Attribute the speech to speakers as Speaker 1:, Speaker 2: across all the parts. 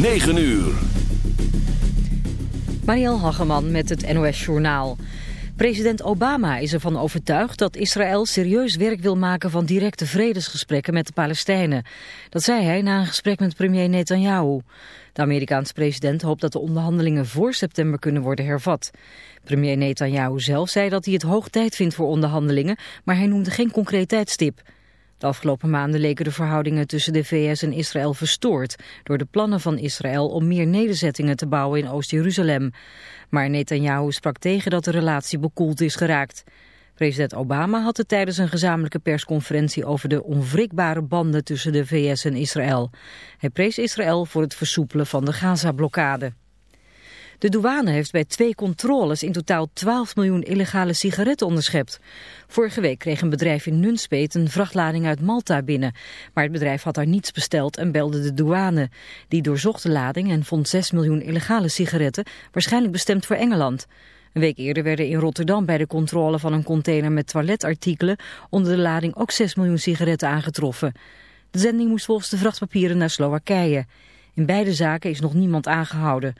Speaker 1: 9 uur.
Speaker 2: Marielle Hageman met het NOS Journaal. President Obama is ervan overtuigd dat Israël serieus werk wil maken van directe vredesgesprekken met de Palestijnen. Dat zei hij na een gesprek met premier Netanyahu. De Amerikaanse president hoopt dat de onderhandelingen voor september kunnen worden hervat. Premier Netanyahu zelf zei dat hij het hoog tijd vindt voor onderhandelingen, maar hij noemde geen concreet tijdstip. De afgelopen maanden leken de verhoudingen tussen de VS en Israël verstoord door de plannen van Israël om meer nederzettingen te bouwen in Oost-Jeruzalem. Maar Netanyahu sprak tegen dat de relatie bekoeld is geraakt. President Obama had het tijdens een gezamenlijke persconferentie over de onwrikbare banden tussen de VS en Israël. Hij prees Israël voor het versoepelen van de Gaza-blokkade. De douane heeft bij twee controles in totaal 12 miljoen illegale sigaretten onderschept. Vorige week kreeg een bedrijf in Nunspeet een vrachtlading uit Malta binnen. Maar het bedrijf had daar niets besteld en belde de douane. Die doorzocht de lading en vond 6 miljoen illegale sigaretten, waarschijnlijk bestemd voor Engeland. Een week eerder werden in Rotterdam bij de controle van een container met toiletartikelen onder de lading ook 6 miljoen sigaretten aangetroffen. De zending moest volgens de vrachtpapieren naar Slowakije. In beide zaken is nog niemand aangehouden.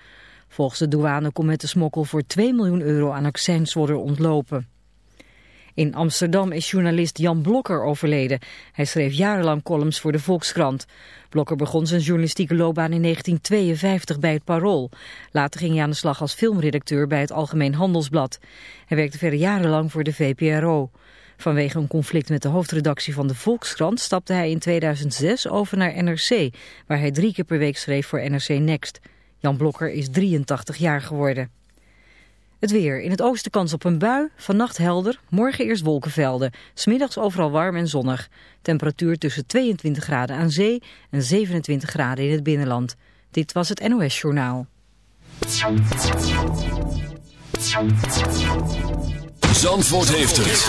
Speaker 2: Volgens de douane kon met de smokkel voor 2 miljoen euro aan accijns worden ontlopen. In Amsterdam is journalist Jan Blokker overleden. Hij schreef jarenlang columns voor de Volkskrant. Blokker begon zijn journalistieke loopbaan in 1952 bij het Parool. Later ging hij aan de slag als filmredacteur bij het Algemeen Handelsblad. Hij werkte verder jarenlang voor de VPRO. Vanwege een conflict met de hoofdredactie van de Volkskrant stapte hij in 2006 over naar NRC, waar hij drie keer per week schreef voor NRC Next. Jan Blokker is 83 jaar geworden. Het weer. In het oosten kans op een bui. Vannacht helder. Morgen eerst wolkenvelden. Smiddags overal warm en zonnig. Temperatuur tussen 22 graden aan zee en 27 graden in het binnenland. Dit was het NOS Journaal.
Speaker 1: Zandvoort heeft het.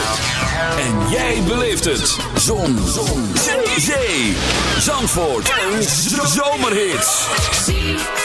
Speaker 1: En jij beleeft het. Zon. Zon. Zee. Zandvoort. Een zomerhit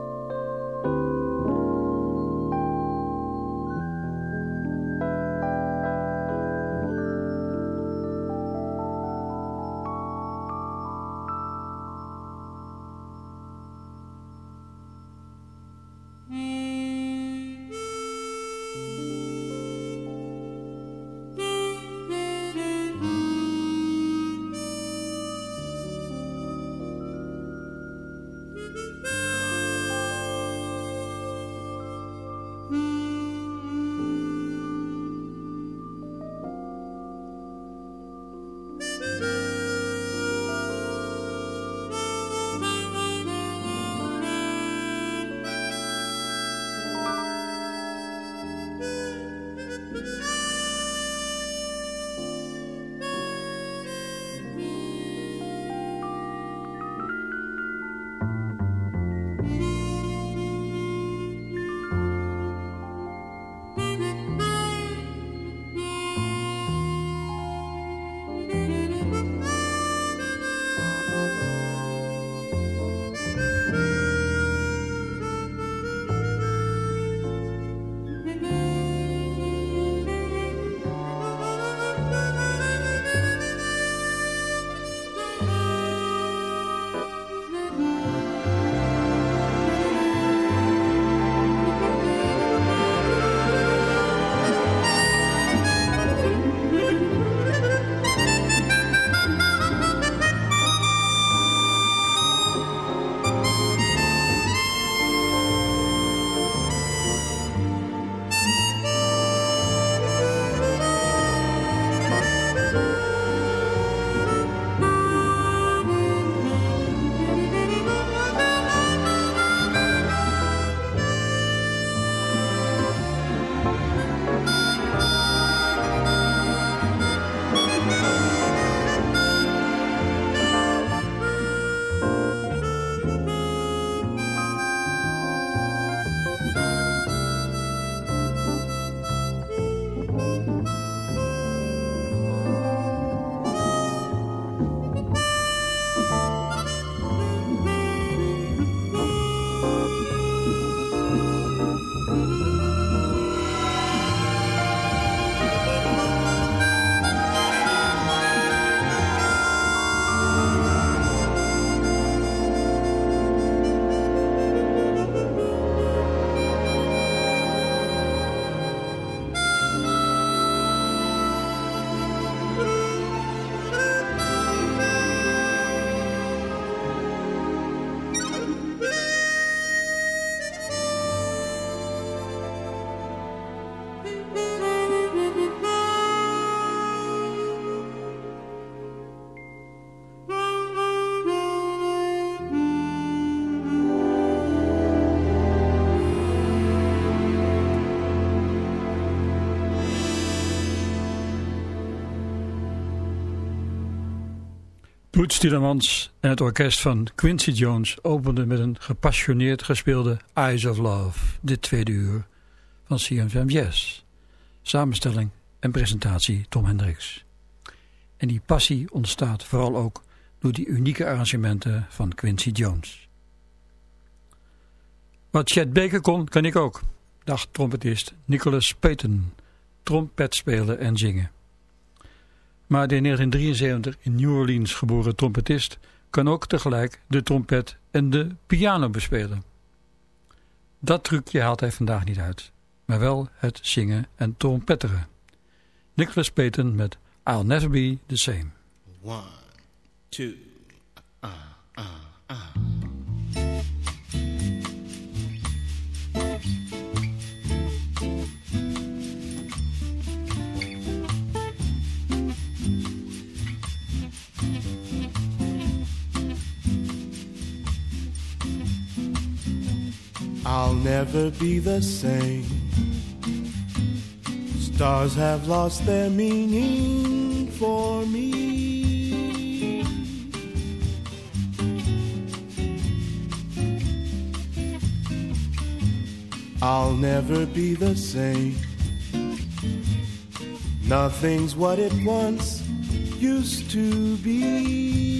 Speaker 3: Boots en het orkest van Quincy Jones openden met een gepassioneerd gespeelde Eyes of Love, dit tweede uur van CFM Jazz. Samenstelling en presentatie Tom Hendricks. En die passie ontstaat vooral ook door die unieke arrangementen van Quincy Jones. Wat Chet Baker kon, kan ik ook, dacht trompetist Nicholas Payton, trompet spelen en zingen. Maar de in 1973 in New Orleans geboren trompetist kan ook tegelijk de trompet en de piano bespelen. Dat trucje haalt hij vandaag niet uit, maar wel het zingen en trompetteren. Nicholas Payton met I'll Never Be The Same.
Speaker 4: One, two, uh, uh, uh. I'll never be the same. Stars have lost their meaning for me. I'll never be the same. Nothing's what it once used to be.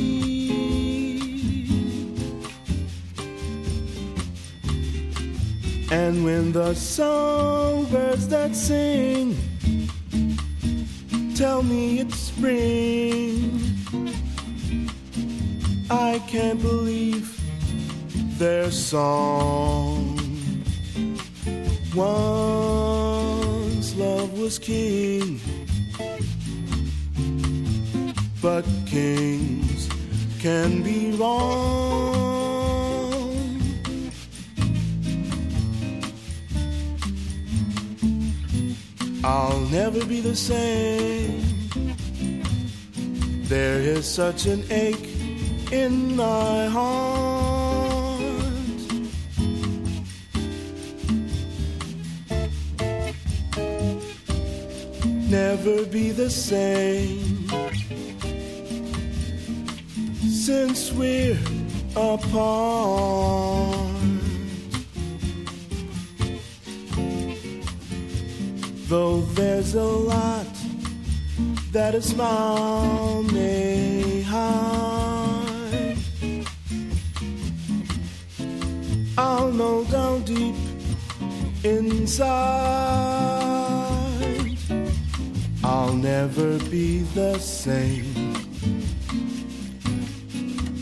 Speaker 4: And when the songbirds that sing tell me it's spring, I can't believe their song. Once love was king, but kings can be wrong. I'll never be the same. There is such an ache in my heart. Never be the same since we're apart. Though there's a lot that a smile may hide, I'll know down deep inside I'll never be the same.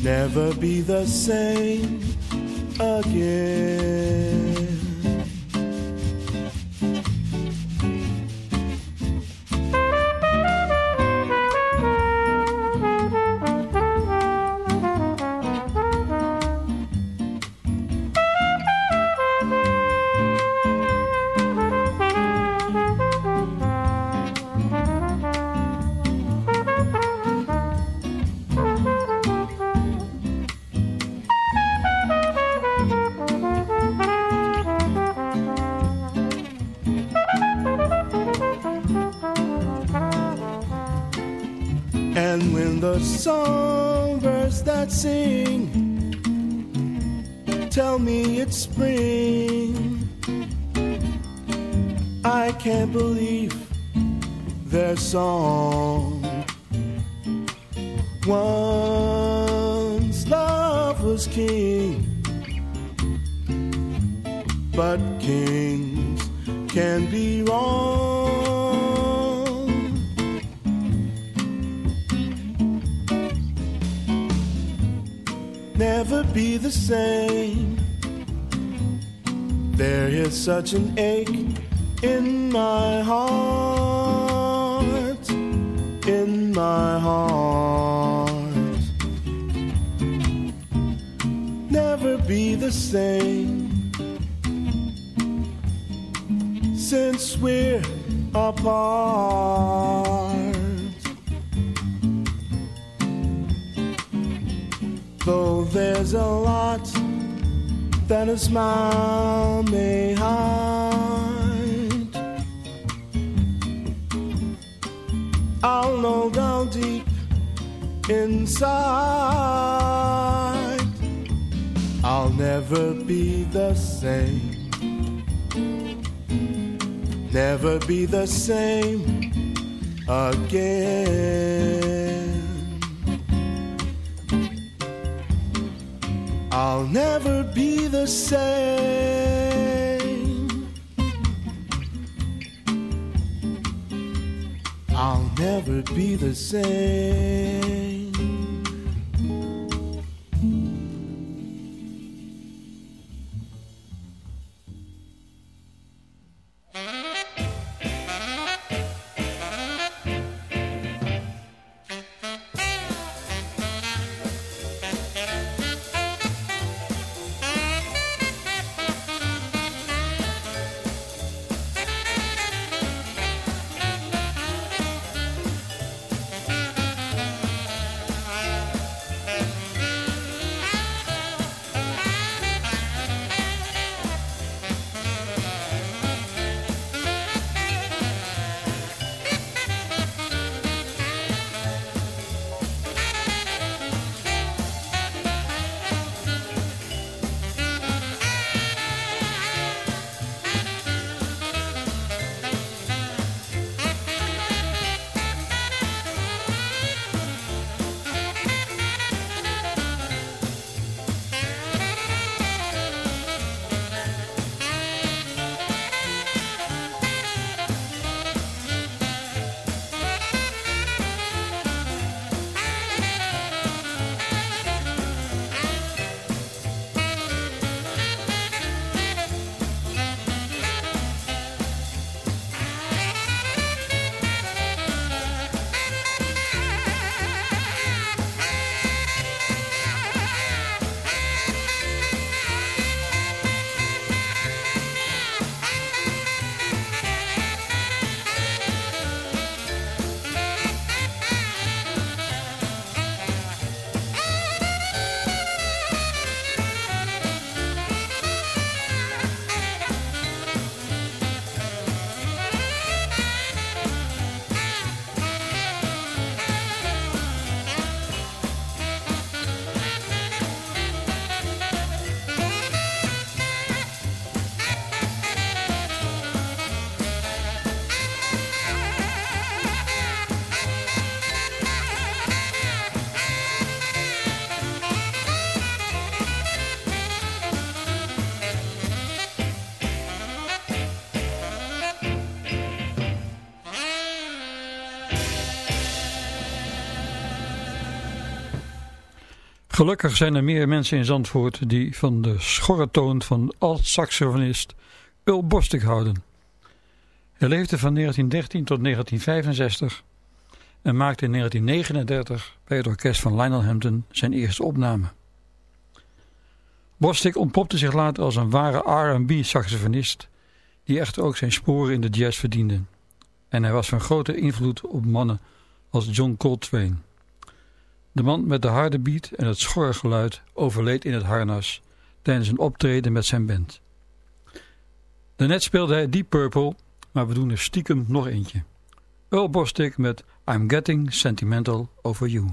Speaker 4: Never be the same again. Songbirds that sing tell me it's spring. I can't believe their song. Once love was king, but kings can be wrong. Never be the same. There is such an ache in my heart, in my heart. Never be the same since we're apart. Though there's a lot that a smile may hide, I'll know down deep inside. I'll never be the same. Never be the same again. I'll never be the same. I'll never be the same.
Speaker 3: Gelukkig zijn er meer mensen in Zandvoort die van de schorre toon van alt-saxofonist Ul Bostig houden. Hij leefde van 1913 tot 1965 en maakte in 1939 bij het orkest van Lionel Hampton zijn eerste opname. Bostic ontpopte zich later als een ware R&B saxofonist die echter ook zijn sporen in de jazz verdiende. En hij was van grote invloed op mannen als John Coltrane. De man met de harde beat en het schorre geluid overleed in het harnas tijdens een optreden met zijn band. Daarnet speelde hij Deep Purple, maar we doen er stiekem nog eentje. Earl Bostic met I'm Getting Sentimental Over You.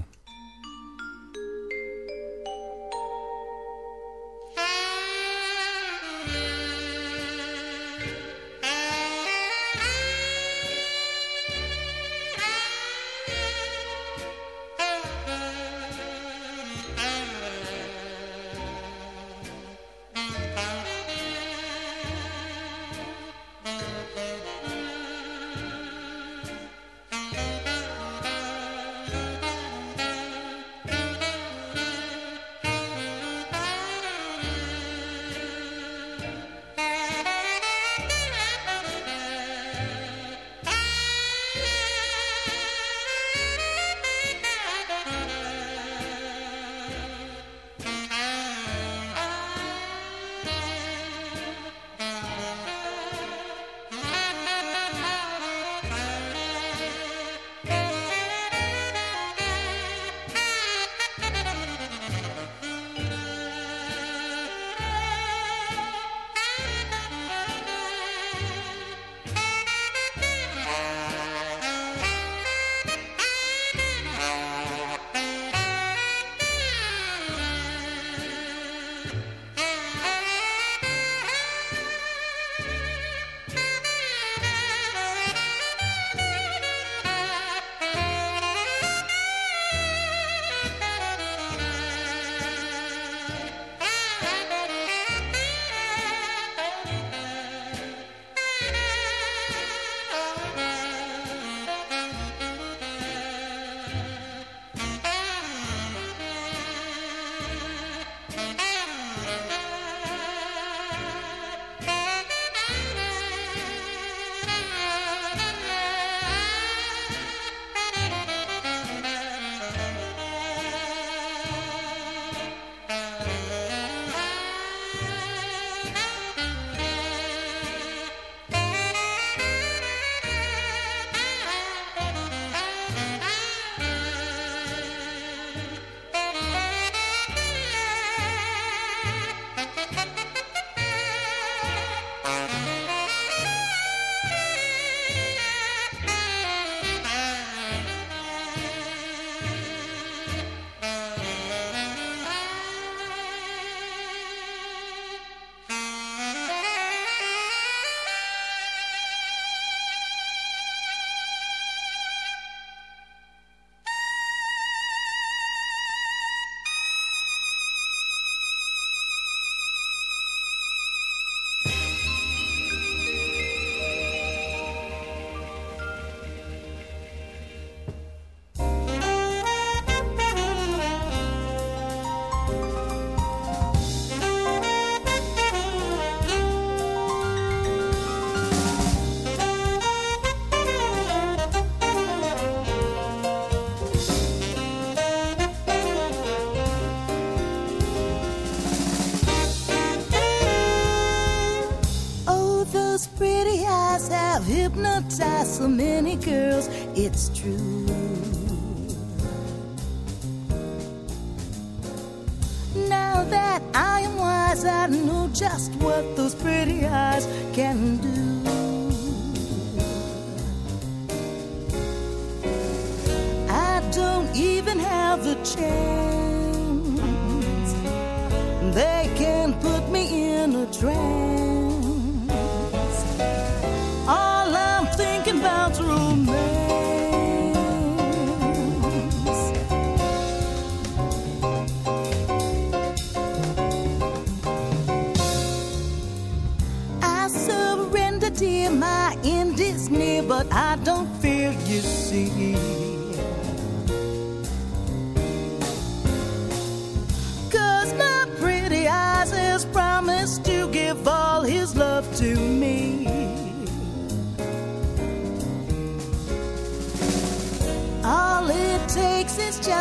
Speaker 5: Hypnotized so many girls, it's true.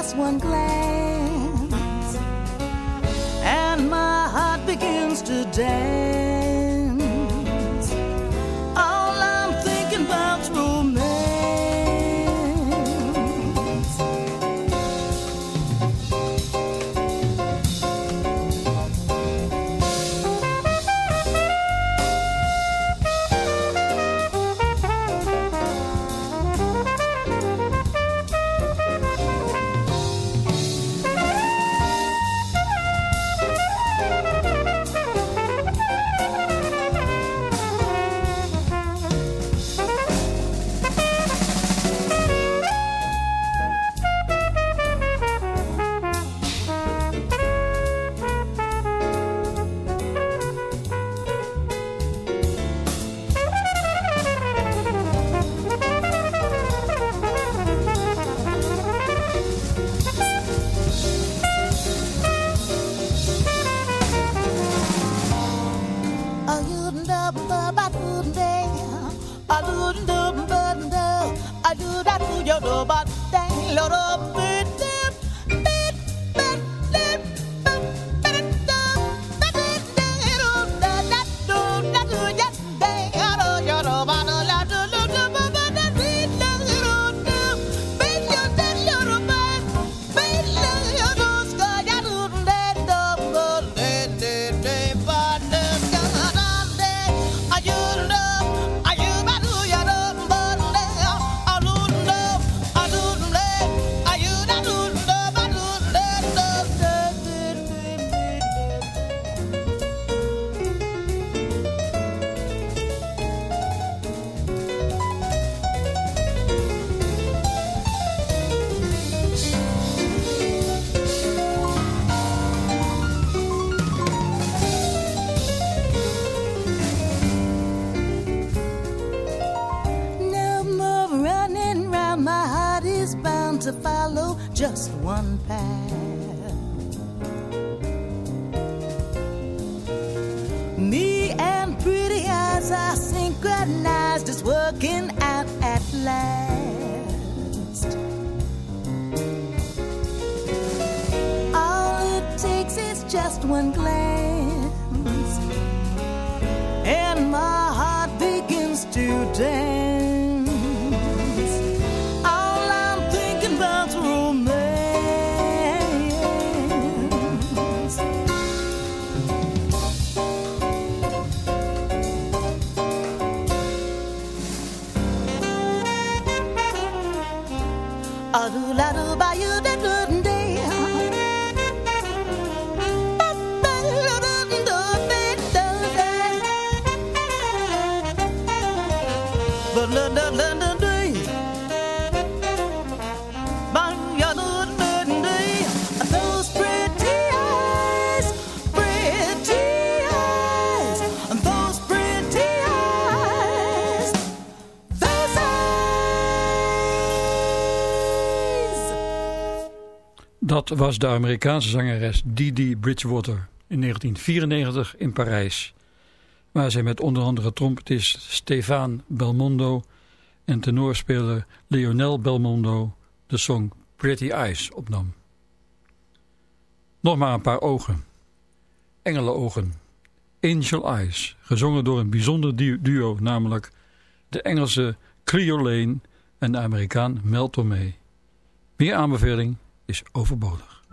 Speaker 5: Just one glance, and my heart begins to dance.
Speaker 3: Dat was de Amerikaanse zangeres Didi Bridgewater in 1994 in Parijs. Waar zij met onder andere trompetist Stefan Belmondo en tenorspeler Lionel Belmondo de song Pretty Eyes opnam. Nog maar een paar ogen. Engelenogen. Angel Eyes, gezongen door een bijzonder duo, namelijk
Speaker 4: de Engelse Cleo Lane en de Amerikaan Mel Tormé. Meer aanbeveling is overbodig.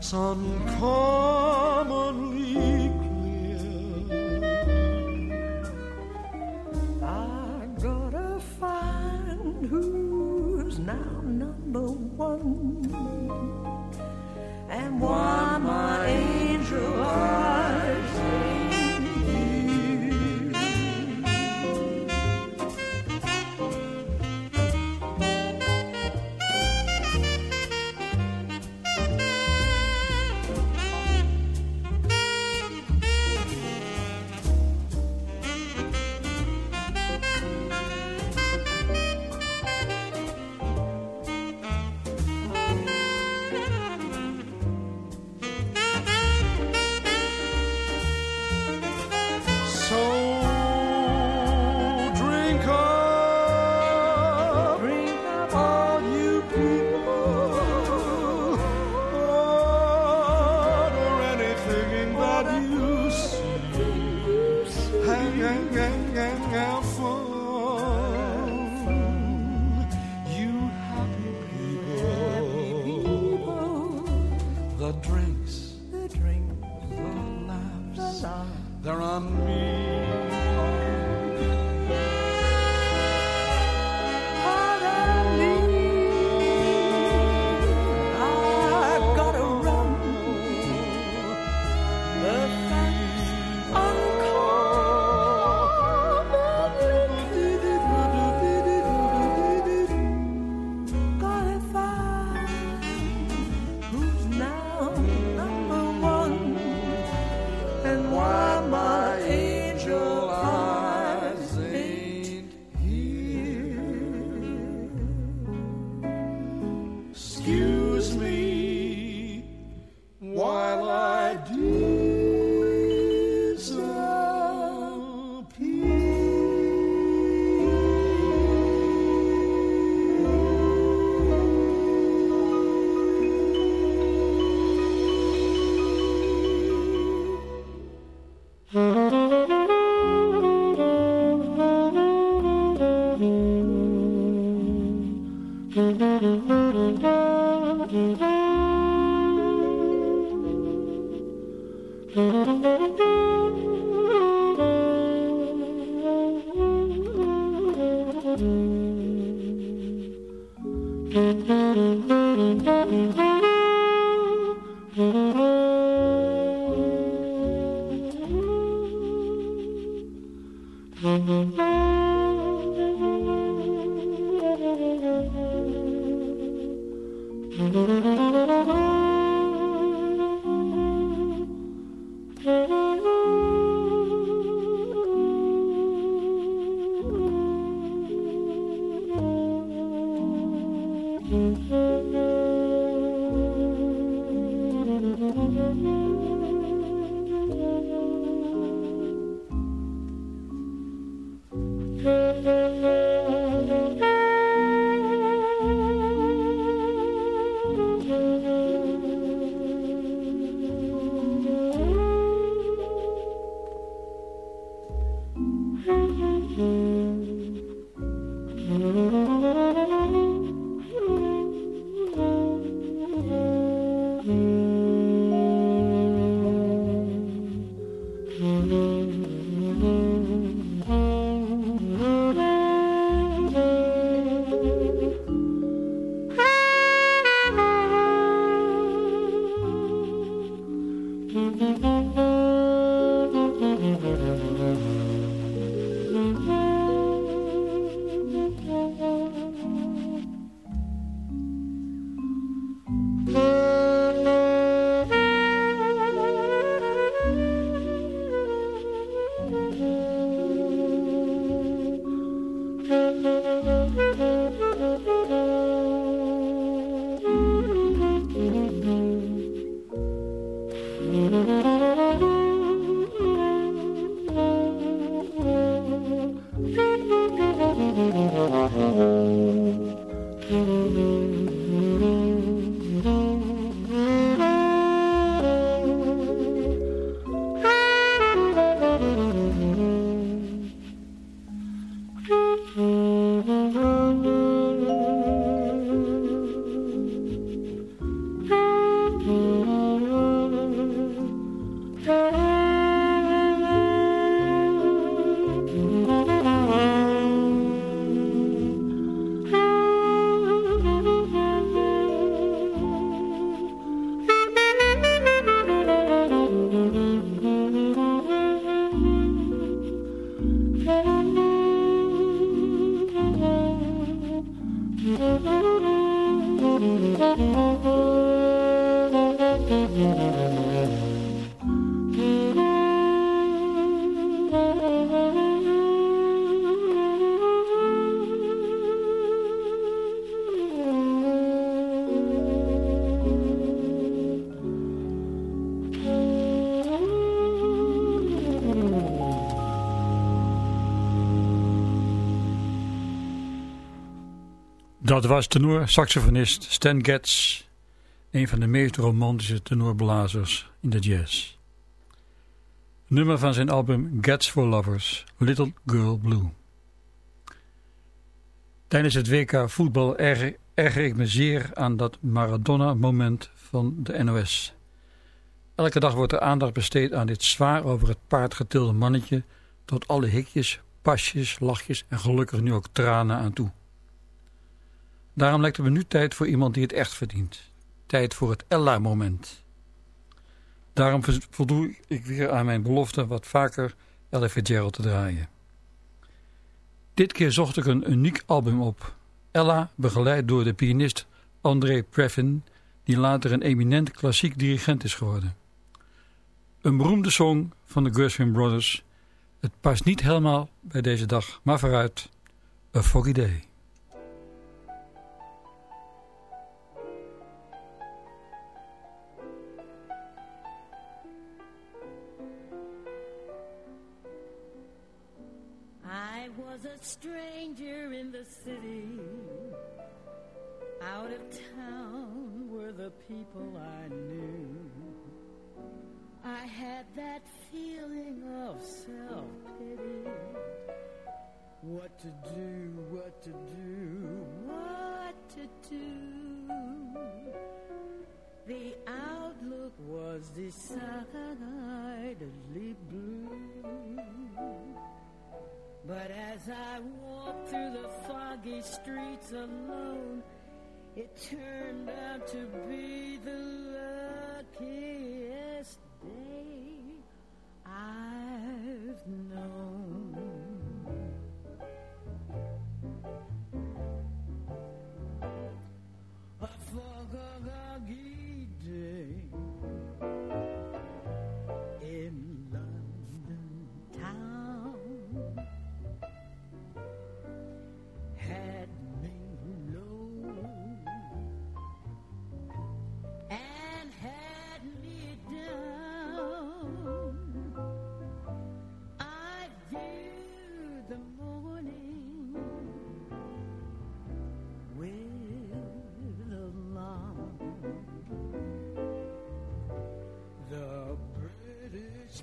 Speaker 6: sun call abuse.
Speaker 3: Dat was tenor-saxofonist Stan Getz, een van de meest romantische tenorblazers in de jazz. Nummer van zijn album Getz for Lovers, Little Girl Blue. Tijdens het WK voetbal erger, erger ik me zeer aan dat Maradona-moment van de NOS. Elke dag wordt er aandacht besteed aan dit zwaar over het paard getilde mannetje, tot alle hikjes, pasjes, lachjes en gelukkig nu ook tranen aan toe. Daarom lijkt het me nu tijd voor iemand die het echt verdient. Tijd voor het Ella-moment. Daarom voldoe ik weer aan mijn belofte wat vaker Ella Fitzgerald te draaien. Dit keer zocht ik een uniek album op. Ella, begeleid door de pianist André Previn, die later een eminent klassiek dirigent is geworden. Een beroemde song van de Gershwin Brothers. Het past niet helemaal bij deze dag, maar vooruit. A Foggy Day.
Speaker 7: Stranger in the city. Out of town were the people I knew. I had that feeling of self-pity. What to do, what to do, what to do. The outlook was decidedly blue. But as I walked through the foggy streets alone, it turned out to be the luckiest day I've known.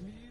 Speaker 7: Me.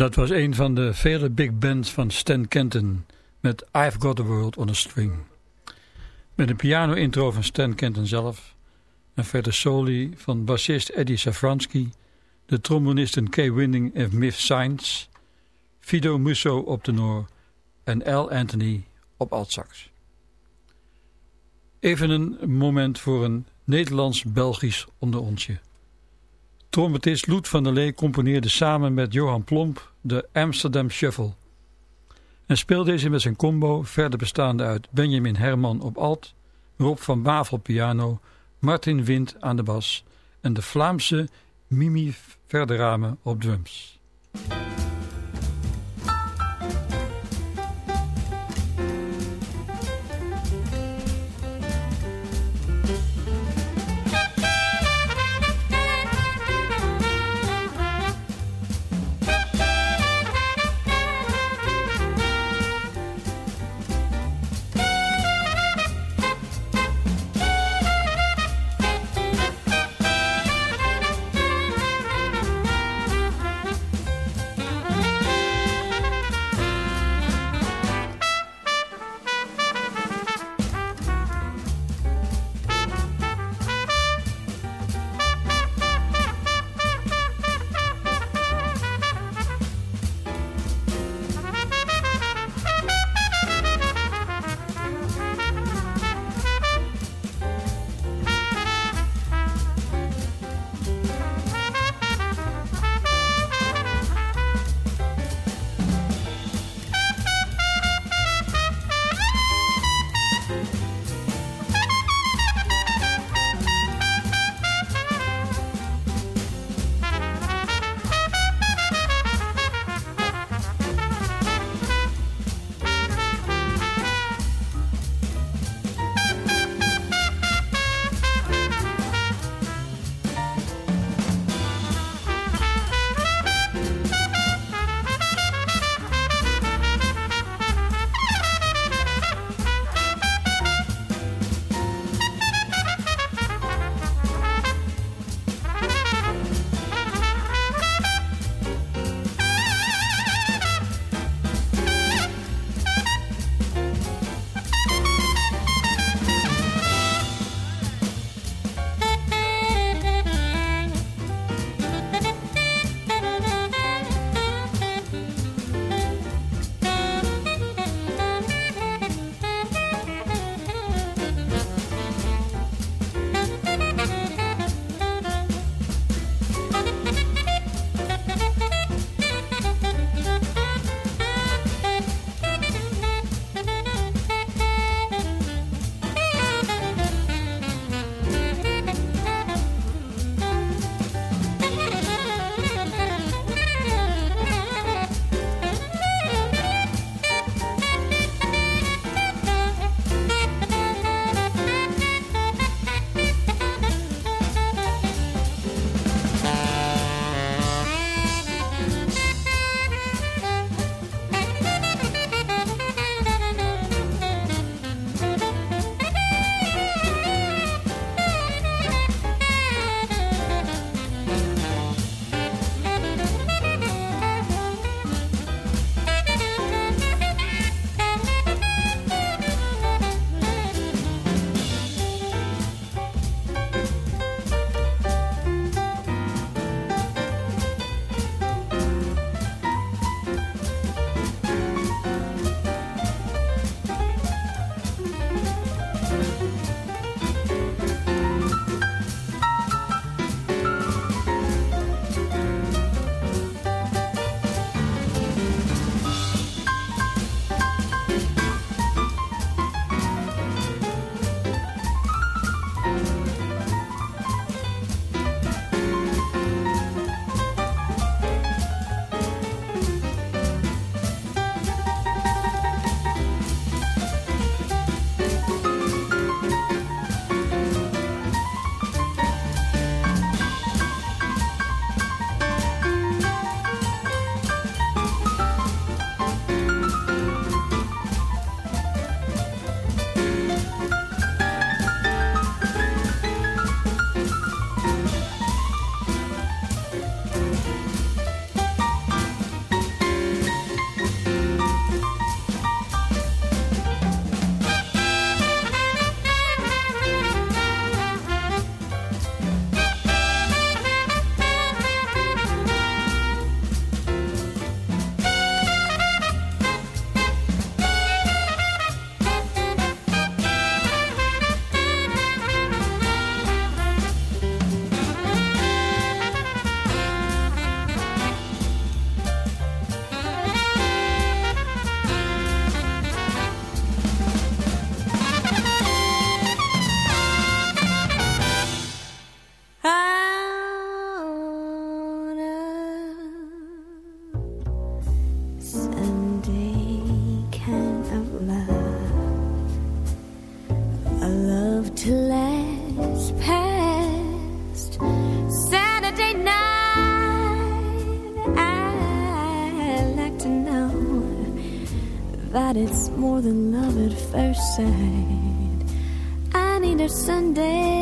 Speaker 3: Dat was een van de vele big bands van Stan Kenton met I've Got the World on a String. Met een piano-intro van Stan Kenton zelf, en verder soli van bassist Eddie Safransky, de trombonisten Kay Winding en Miff Sainz, Fido Musso op tenor en L. Anthony op altsax. Even een moment voor een Nederlands-Belgisch onder onsje. Trompetist Loet van der Lee componeerde samen met Johan Plomp de Amsterdam Shuffle. En speelde deze met zijn combo, verder bestaande uit Benjamin Herman op alt, Rob van Bavel piano, Martin Wind aan de bas en de Vlaamse Mimi Verderame op drums.
Speaker 8: first sight. I need a Sunday.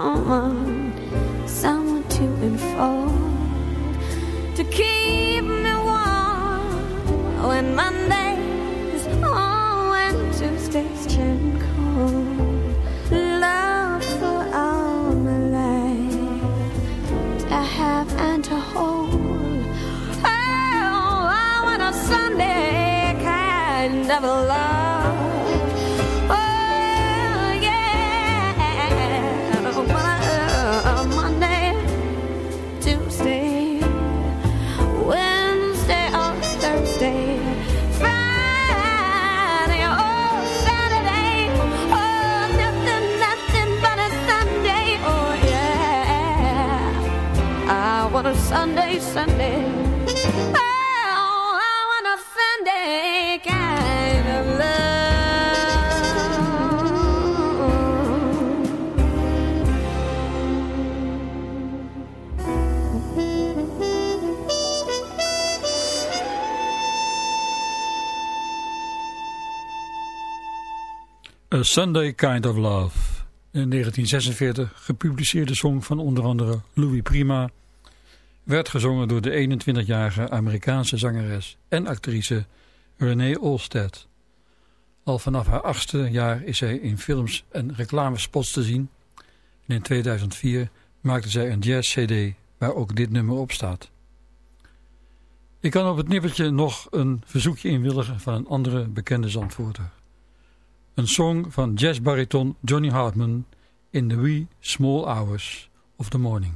Speaker 8: 妈妈 Sunday Kind of Love.
Speaker 3: In 1946 gepubliceerde song van onder andere Louis Prima... werd gezongen door de 21-jarige Amerikaanse zangeres en actrice Renee Olstead. Al vanaf haar achtste jaar is zij in films en reclamespots te zien... in 2004 maakte zij een jazz-cd waar ook dit nummer op staat. Ik kan op het nippertje nog een verzoekje inwilligen van een andere bekende zandvoerder. Een song van jazzbariton Johnny Hartman in the wee small hours of the morning.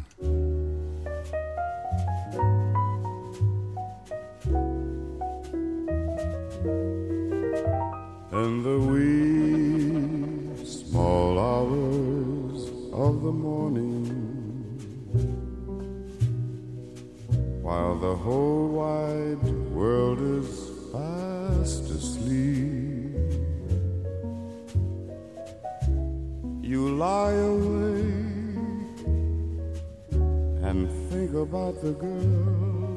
Speaker 9: In the wee small hours of the morning
Speaker 4: While the whole wide world is lie awake and think about the girl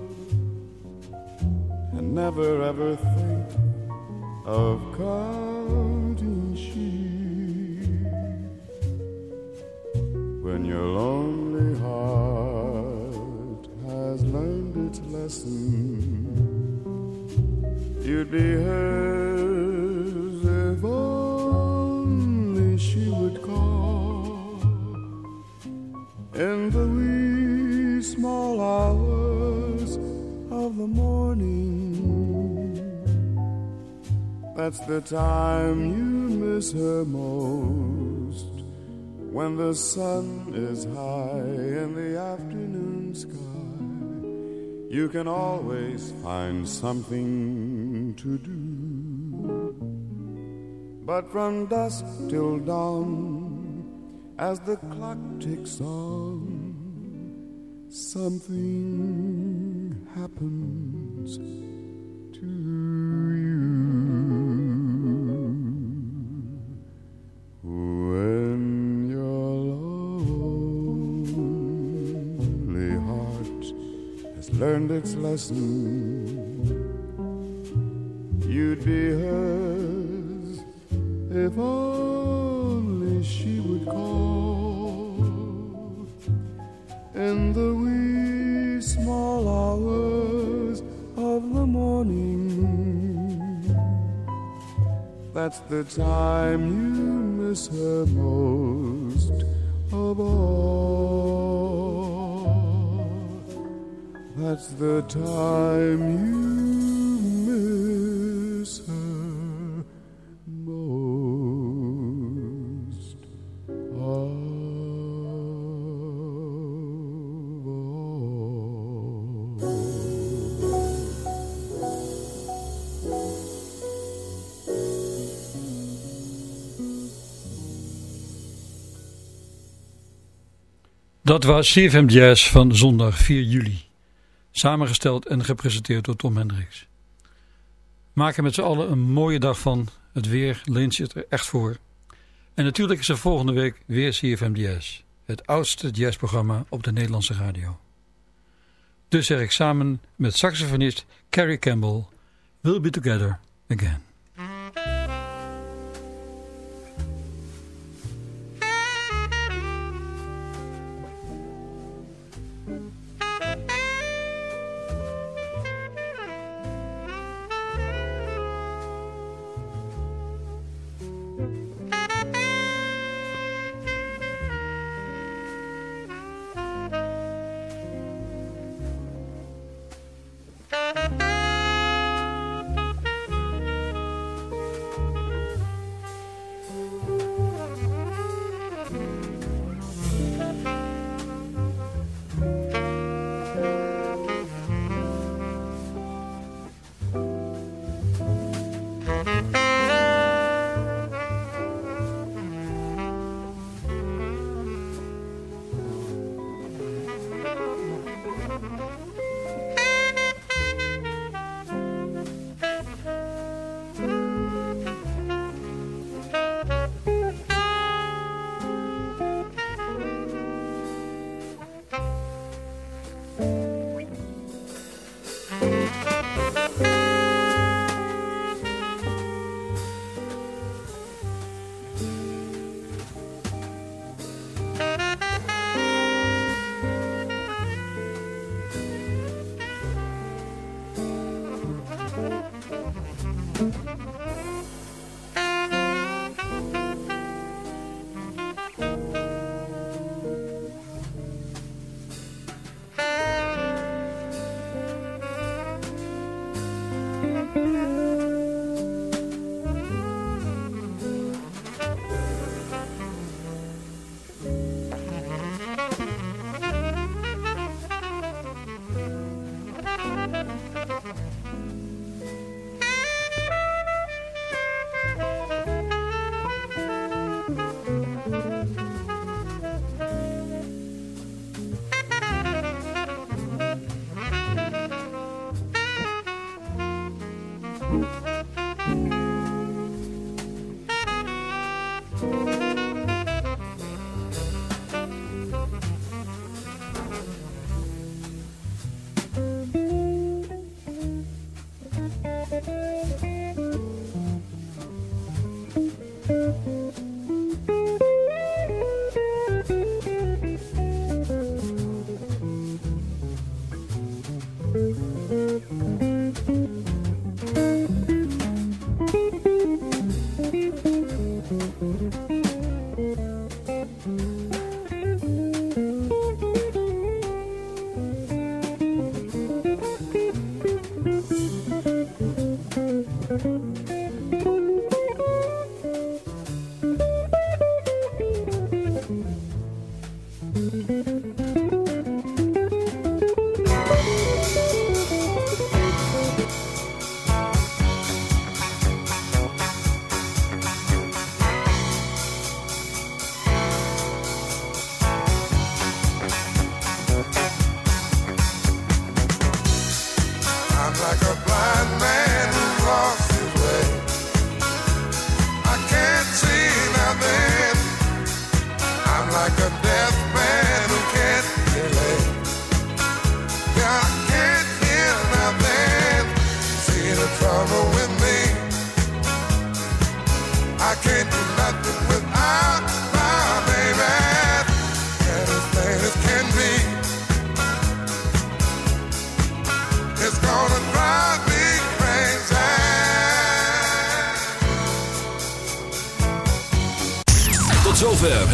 Speaker 4: and never ever think of counting sheep when your lonely heart has learned its lesson. You'd be hers That's the time you miss her most when the sun is high in the afternoon sky. You can always find something to do. But from dusk till dawn, as the clock ticks on, something happens learned its lesson, you'd be hers if only she would call in the wee small hours of the morning. That's the time you miss her most of all. That's the time you miss her most of all.
Speaker 3: Dat was CFM Jazz van zondag 4 juli. Samengesteld en gepresenteerd door Tom Hendricks. Maak er met z'n allen een mooie dag van. Het weer leent zich er echt voor. En natuurlijk is er volgende week weer CFM Jazz. Het oudste jazzprogramma op de Nederlandse radio. Dus zeg ik samen met saxofonist Carrie Campbell... We'll be together again.